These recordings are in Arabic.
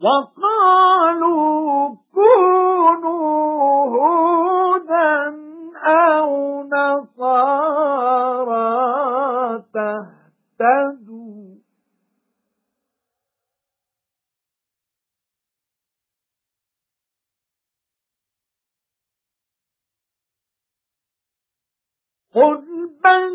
وَقَالُوا كُونُوا هُودًا أَوْ نَصَارَى تَهْتَدُوا. قُلْ بَلْ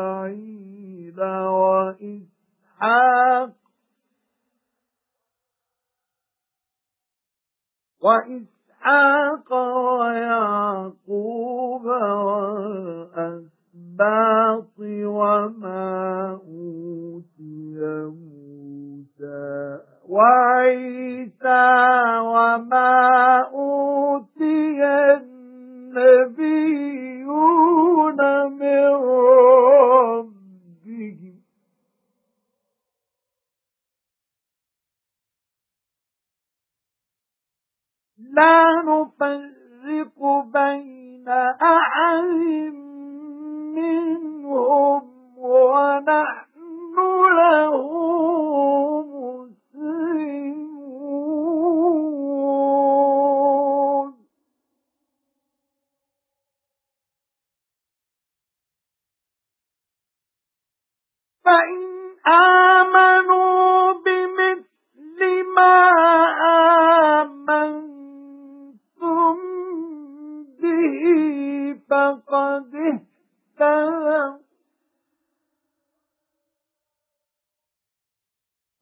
وَإِسْمَاعِيلَ وَإِسْحَاقَ وَإِسْحَاقَ إِسْحَاقَ وَيَعْقُوبَ النَّبِيُّونَ مِنْ لا نفرق بين أحد منهم ونحن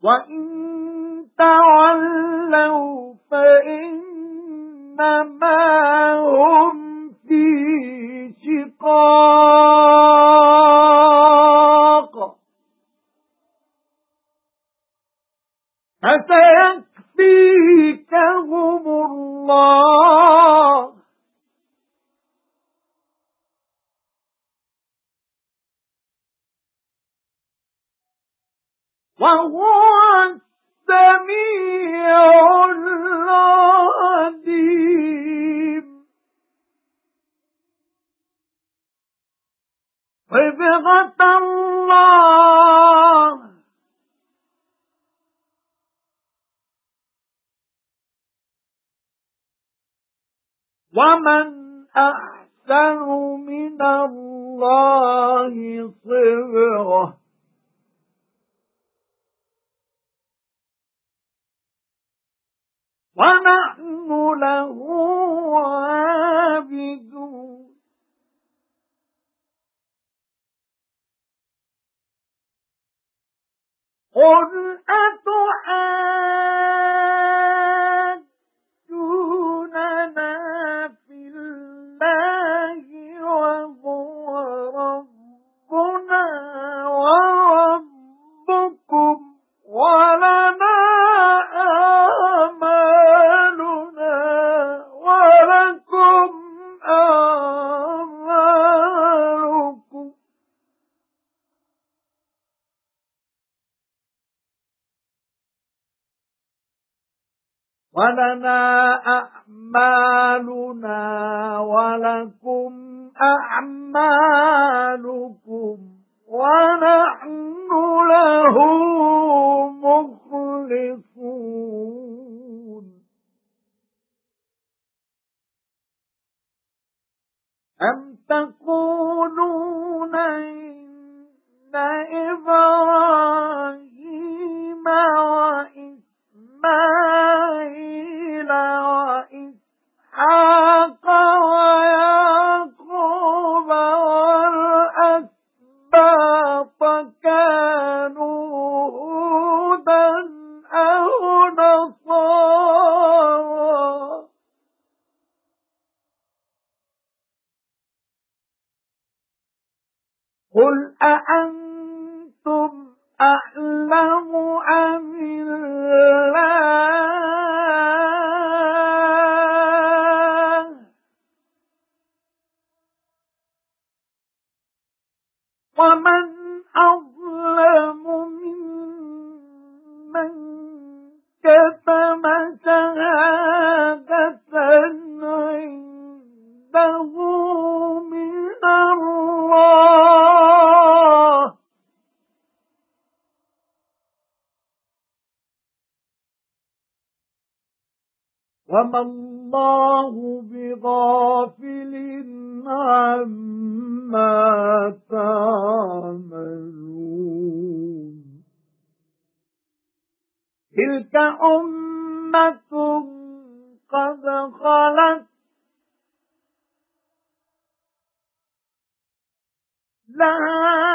وَإِن تَوَلَّوْا فَإِنَّمَا هُمْ فِي شِقَاقٍ فَسَيَكْفِيكَهُمُ اللَّهُ وَهُوَ السَّمِيعُ الْعَلِيمُ. صِبْغَةَ اللَّهِ. وَمَنْ أَحْسَنُ مِنَ اللَّهِ صِبْغَةً وَنَحْنُ لَهُ عَابِدُونَ. قُلْ أَتُحَاجُّونَنَا وَلَنَا أَعْمَالُنَا وَلَكُمْ أَعْمَالُكُمْ وَنَحْنُ قُلْ أَأَنْتُمْ أَعْلَمُ أَمِ اللَّهُ؟ وَمَنْ أَظْلَمُ مِمَّنْ كَتَمَ شَهَادَةً وَمَا اللَّهُ بِغَافِلٍ عَمَّا تَعْمَلُونَ تِلْكَ أُمَّةٌ قَدْ خَلَتْ لَهَا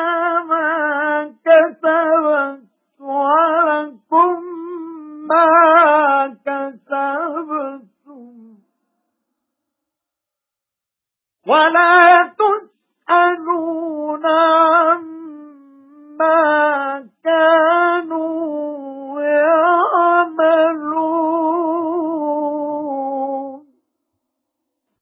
وَلَا